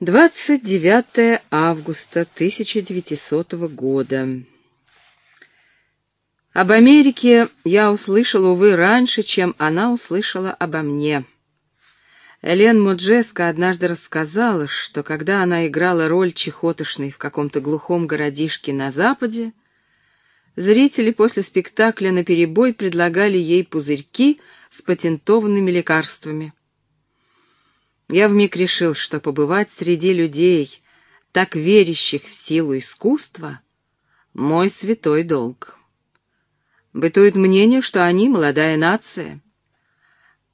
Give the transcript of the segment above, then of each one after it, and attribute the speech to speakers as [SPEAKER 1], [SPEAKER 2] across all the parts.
[SPEAKER 1] 29 августа 1900 года. Об Америке я услышала, увы, раньше, чем она услышала обо мне. Элен Моджеска однажды рассказала, что когда она играла роль чехотошной в каком-то глухом городишке на Западе, зрители после спектакля наперебой предлагали ей пузырьки с патентованными лекарствами. Я вмиг решил, что побывать среди людей, так верящих в силу искусства, мой святой долг. Бытует мнение, что они молодая нация.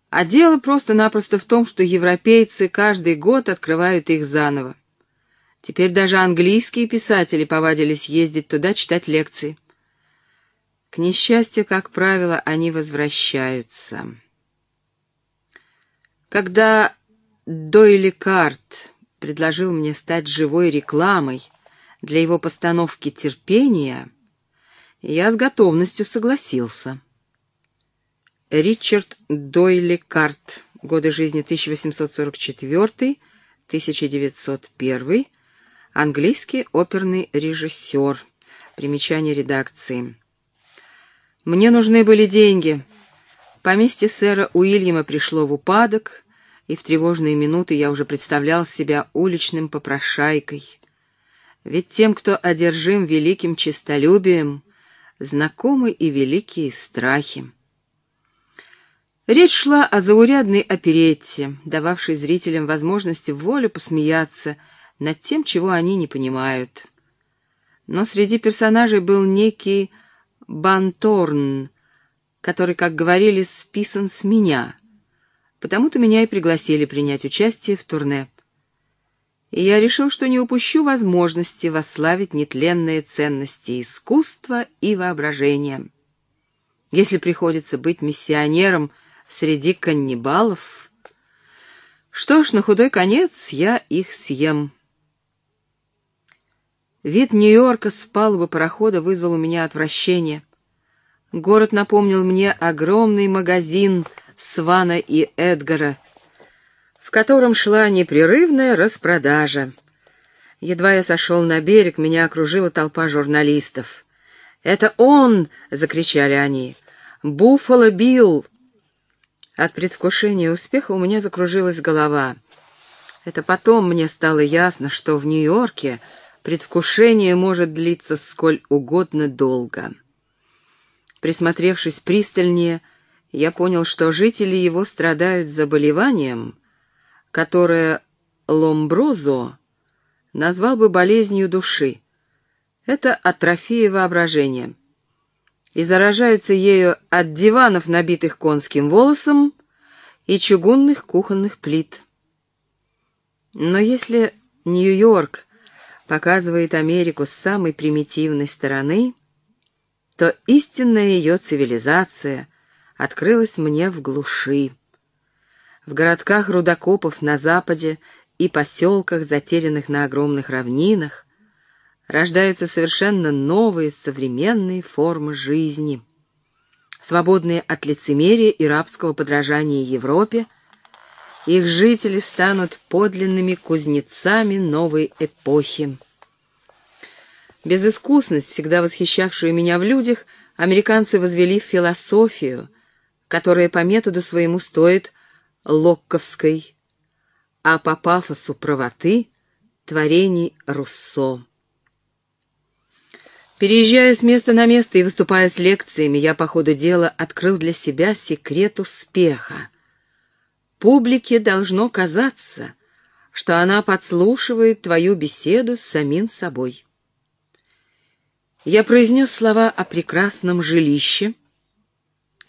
[SPEAKER 1] А дело просто-напросто в том, что европейцы каждый год открывают их заново. Теперь даже английские писатели повадились ездить туда читать лекции. К несчастью, как правило, они возвращаются. Когда Дойли Карт предложил мне стать живой рекламой для его постановки «Терпения», я с готовностью согласился. Ричард Дойли Карт, годы жизни 1844-1901, английский оперный режиссер. Примечание редакции. Мне нужны были деньги. Поместье сэра Уильяма пришло в упадок, и в тревожные минуты я уже представлял себя уличным попрошайкой. Ведь тем, кто одержим великим честолюбием, знакомы и великие страхи. Речь шла о заурядной оперетте, дававшей зрителям возможность в волю посмеяться над тем, чего они не понимают. Но среди персонажей был некий Банторн, который, как говорили, списан с меня — Потому-то меня и пригласили принять участие в турне. И я решил, что не упущу возможности восславить нетленные ценности искусства и воображения. Если приходится быть миссионером среди каннибалов, что ж, на худой конец я их съем. Вид Нью-Йорка с палубы парохода вызвал у меня отвращение. Город напомнил мне огромный магазин — Свана и Эдгара, в котором шла непрерывная распродажа. Едва я сошел на берег, меня окружила толпа журналистов. «Это он!» — закричали они. «Буффало Билл!» От предвкушения успеха у меня закружилась голова. Это потом мне стало ясно, что в Нью-Йорке предвкушение может длиться сколь угодно долго. Присмотревшись пристальнее, я понял, что жители его страдают заболеванием, которое Ломброзо назвал бы болезнью души. Это атрофия воображения. И заражаются ею от диванов, набитых конским волосом, и чугунных кухонных плит. Но если Нью-Йорк показывает Америку с самой примитивной стороны, то истинная ее цивилизация — открылась мне в глуши. В городках рудокопов на западе и поселках, затерянных на огромных равнинах, рождаются совершенно новые современные формы жизни. Свободные от лицемерия и рабского подражания Европе, их жители станут подлинными кузнецами новой эпохи. Безыскусность, всегда восхищавшую меня в людях, американцы возвели в философию — которая по методу своему стоит локковской, а по пафосу правоты — творений Руссо. Переезжая с места на место и выступая с лекциями, я по ходу дела открыл для себя секрет успеха. Публике должно казаться, что она подслушивает твою беседу с самим собой. Я произнес слова о прекрасном жилище —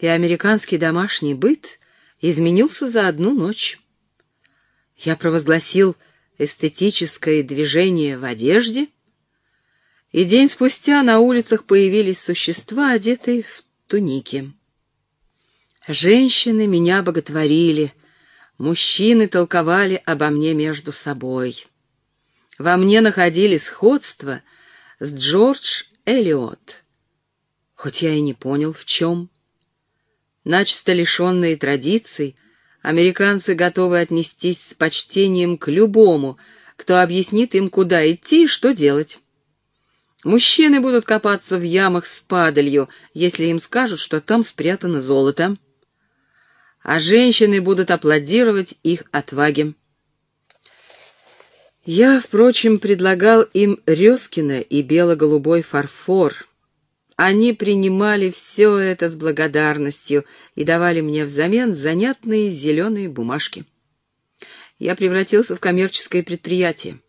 [SPEAKER 1] и американский домашний быт изменился за одну ночь. Я провозгласил эстетическое движение в одежде, и день спустя на улицах появились существа, одетые в туники. Женщины меня боготворили, мужчины толковали обо мне между собой. Во мне находили сходство с Джордж Эллиот, хоть я и не понял, в чем. Начисто лишенные традиций, американцы готовы отнестись с почтением к любому, кто объяснит им, куда идти и что делать. Мужчины будут копаться в ямах с падалью, если им скажут, что там спрятано золото. А женщины будут аплодировать их отваге. Я, впрочем, предлагал им Резкина и бело-голубой фарфор. Они принимали все это с благодарностью и давали мне взамен занятные зеленые бумажки. Я превратился в коммерческое предприятие.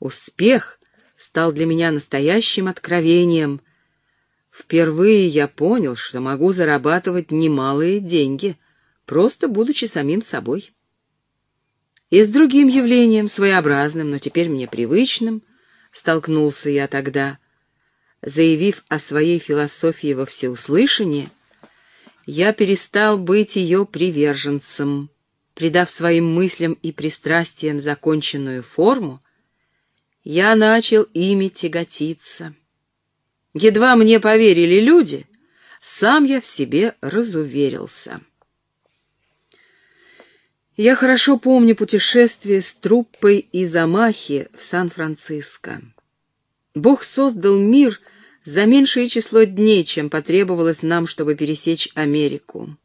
[SPEAKER 1] Успех стал для меня настоящим откровением. Впервые я понял, что могу зарабатывать немалые деньги, просто будучи самим собой. И с другим явлением, своеобразным, но теперь мне привычным, столкнулся я тогда. Заявив о своей философии во всеуслышание, я перестал быть ее приверженцем. Придав своим мыслям и пристрастиям законченную форму, я начал ими тяготиться. Едва мне поверили люди, сам я в себе разуверился. Я хорошо помню путешествие с труппой из Амахи в Сан-Франциско. Бог создал мир за меньшее число дней, чем потребовалось нам, чтобы пересечь Америку.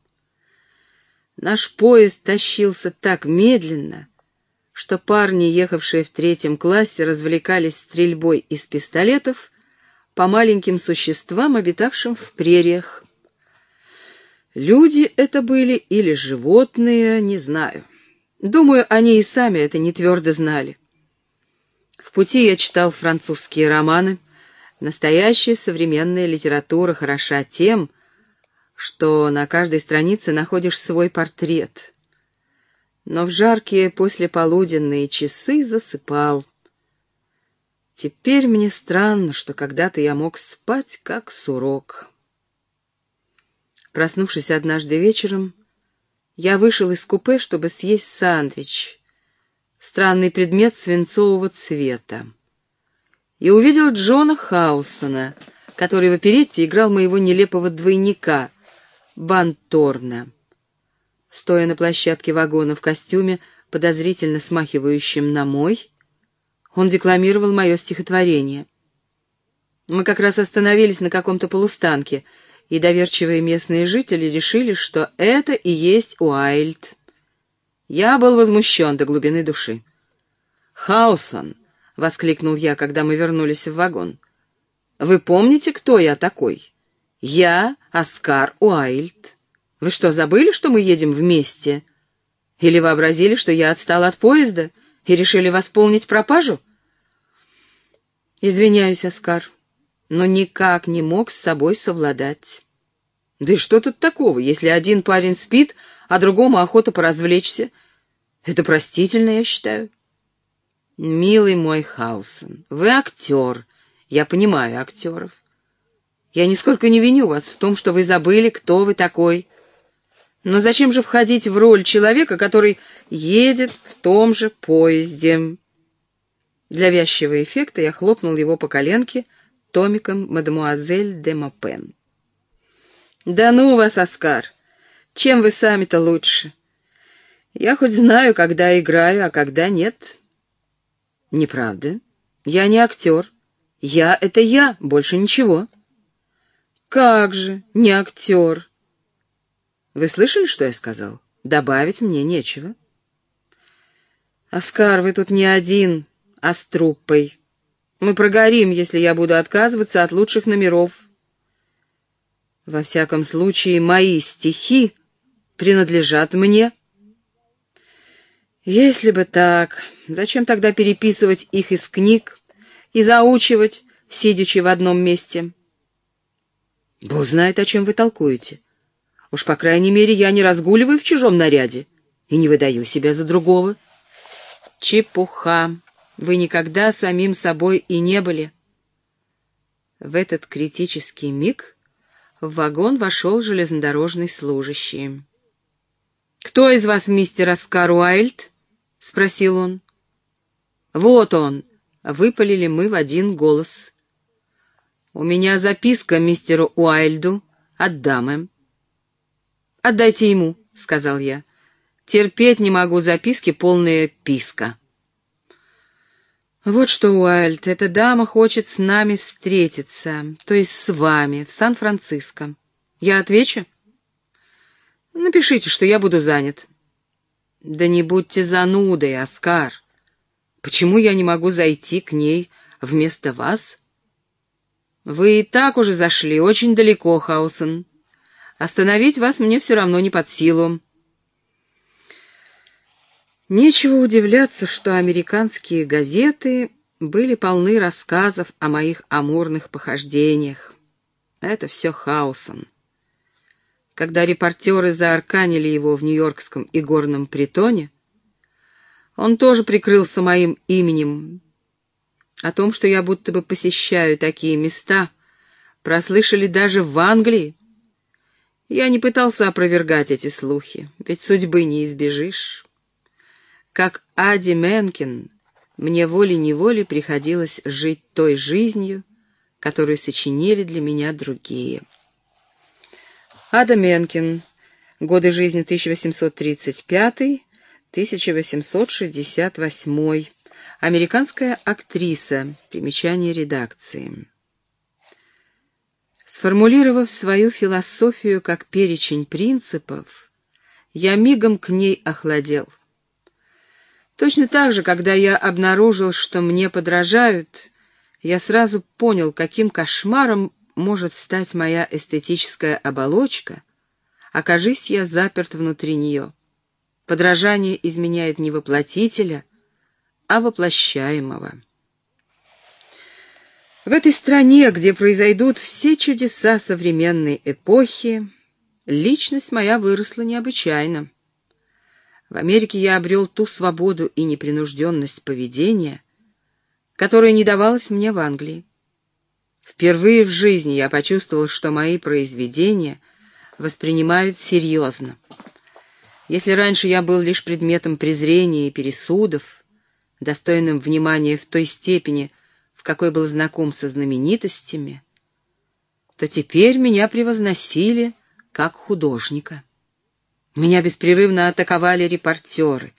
[SPEAKER 1] Наш поезд тащился так медленно, что парни, ехавшие в третьем классе, развлекались стрельбой из пистолетов по маленьким существам, обитавшим в прериях. Люди это были или животные, не знаю. Думаю, они и сами это не твердо знали. В пути я читал французские романы. Настоящая современная литература хороша тем, что на каждой странице находишь свой портрет. Но в жаркие послеполуденные часы засыпал. Теперь мне странно, что когда-то я мог спать, как сурок. Проснувшись однажды вечером, я вышел из купе, чтобы съесть сандвич, странный предмет свинцового цвета, и увидел Джона Хаусона, который в оперетте играл моего нелепого двойника, Банторна. Стоя на площадке вагона в костюме, подозрительно смахивающем на мой, он декламировал мое стихотворение. Мы как раз остановились на каком-то полустанке — и доверчивые местные жители решили, что это и есть Уайльд. Я был возмущен до глубины души. «Хаусон!» — воскликнул я, когда мы вернулись в вагон. «Вы помните, кто я такой? Я Оскар Уайльд. Вы что, забыли, что мы едем вместе? Или вообразили, что я отстал от поезда и решили восполнить пропажу?» «Извиняюсь, Оскар», но никак не мог с собой совладать. Да и что тут такого, если один парень спит, а другому охота поразвлечься? Это простительно, я считаю. Милый мой Хаусен, вы актер. Я понимаю актеров. Я нисколько не виню вас в том, что вы забыли, кто вы такой. Но зачем же входить в роль человека, который едет в том же поезде? Для вязчего эффекта я хлопнул его по коленке — томиком «Мадемуазель де Мопен». «Да ну вас, Оскар! Чем вы сами-то лучше? Я хоть знаю, когда играю, а когда нет». «Неправда. Я не актер. Я — это я, больше ничего». «Как же, не актер?» «Вы слышали, что я сказал? Добавить мне нечего». «Оскар, вы тут не один, а с труппой. Мы прогорим, если я буду отказываться от лучших номеров. Во всяком случае, мои стихи принадлежат мне. Если бы так, зачем тогда переписывать их из книг и заучивать, сидячи в одном месте? Бог знает, о чем вы толкуете. Уж, по крайней мере, я не разгуливаю в чужом наряде и не выдаю себя за другого. Чепуха. Вы никогда самим собой и не были. В этот критический миг в вагон вошел железнодорожный служащий. «Кто из вас мистер Оскар Уайльд?» — спросил он. «Вот он!» — выпалили мы в один голос. «У меня записка мистеру Уайльду от дамы». «Отдайте ему», — сказал я. «Терпеть не могу записки, полные писка». «Вот что, Уайльд, эта дама хочет с нами встретиться, то есть с вами, в Сан-Франциско. Я отвечу?» «Напишите, что я буду занят». «Да не будьте занудой, Оскар. Почему я не могу зайти к ней вместо вас?» «Вы и так уже зашли очень далеко, Хаусон. Остановить вас мне все равно не под силу». Нечего удивляться, что американские газеты были полны рассказов о моих амурных похождениях. Это все Хаусон. Когда репортеры заарканили его в нью-йоркском игорном притоне, он тоже прикрылся моим именем. О том, что я будто бы посещаю такие места, прослышали даже в Англии. Я не пытался опровергать эти слухи, ведь судьбы не избежишь. Как Ади Менкин, мне волей-неволей приходилось жить той жизнью, которую сочинили для меня другие. Ада Менкин. Годы жизни 1835-1868. Американская актриса. Примечание редакции. Сформулировав свою философию как перечень принципов, я мигом к ней охладел. Точно так же, когда я обнаружил, что мне подражают, я сразу понял, каким кошмаром может стать моя эстетическая оболочка, окажись я заперт внутри нее. Подражание изменяет не воплотителя, а воплощаемого. В этой стране, где произойдут все чудеса современной эпохи, личность моя выросла необычайно. В Америке я обрел ту свободу и непринужденность поведения, которая не давалась мне в Англии. Впервые в жизни я почувствовал, что мои произведения воспринимают серьезно. Если раньше я был лишь предметом презрения и пересудов, достойным внимания в той степени, в какой был знаком со знаменитостями, то теперь меня превозносили как художника. Меня беспрерывно атаковали репортеры.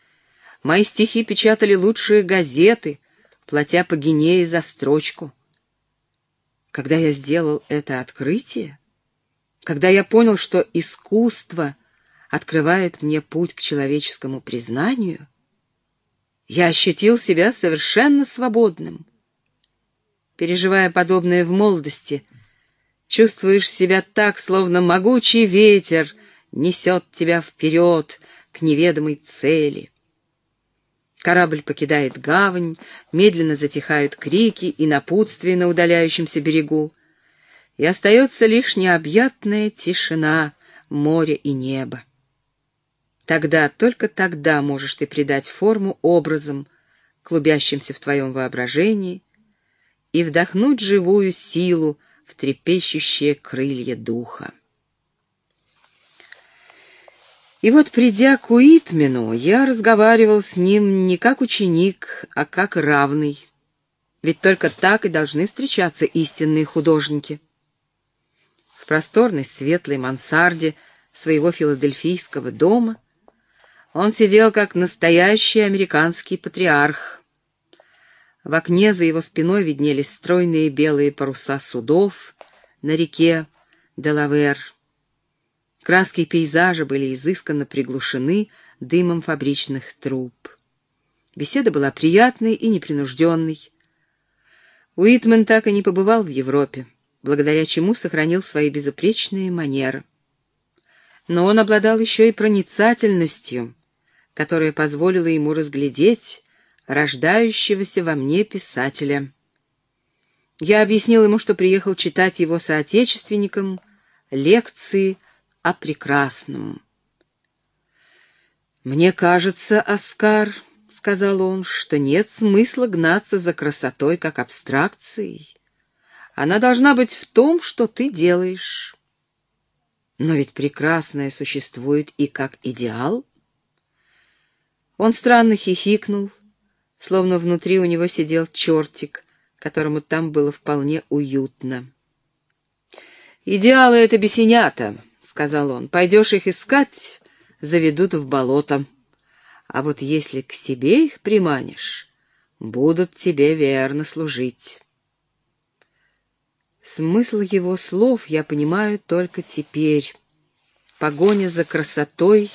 [SPEAKER 1] Мои стихи печатали лучшие газеты, платя по гинее за строчку. Когда я сделал это открытие, когда я понял, что искусство открывает мне путь к человеческому признанию, я ощутил себя совершенно свободным. Переживая подобное в молодости, чувствуешь себя так, словно могучий ветер — несет тебя вперед к неведомой цели. Корабль покидает гавань, медленно затихают крики и напутствия на удаляющемся берегу, и остается лишь необъятная тишина моря и неба. Тогда, только тогда можешь ты придать форму образом, клубящимся в твоем воображении, и вдохнуть живую силу в трепещущие крылья духа. И вот, придя к Уитмену, я разговаривал с ним не как ученик, а как равный. Ведь только так и должны встречаться истинные художники. В просторной светлой мансарде своего филадельфийского дома он сидел как настоящий американский патриарх. В окне за его спиной виднелись стройные белые паруса судов на реке Делавер. Краски пейзажа были изысканно приглушены дымом фабричных труб. Беседа была приятной и непринужденной. Уитмен так и не побывал в Европе, благодаря чему сохранил свои безупречные манеры. Но он обладал еще и проницательностью, которая позволила ему разглядеть рождающегося во мне писателя. Я объяснил ему, что приехал читать его соотечественникам лекции о прекрасном. «Мне кажется, Оскар, — сказал он, — что нет смысла гнаться за красотой как абстракцией. Она должна быть в том, что ты делаешь. Но ведь прекрасное существует и как идеал. Он странно хихикнул, словно внутри у него сидел чертик, которому там было вполне уютно. «Идеалы — это бесенята», сказал он. «Пойдешь их искать, заведут в болото. А вот если к себе их приманишь, будут тебе верно служить. Смысл его слов я понимаю только теперь. Погоня за красотой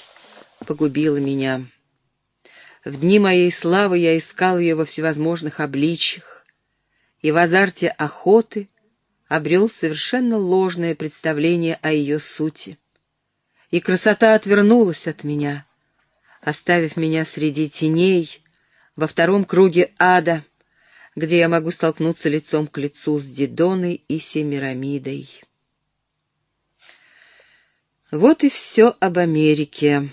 [SPEAKER 1] погубила меня. В дни моей славы я искал ее во всевозможных обличьях, и в азарте охоты обрел совершенно ложное представление о ее сути. И красота отвернулась от меня, оставив меня среди теней, во втором круге ада, где я могу столкнуться лицом к лицу с Дидоной и Семирамидой. Вот и все об Америке.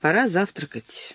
[SPEAKER 1] Пора завтракать.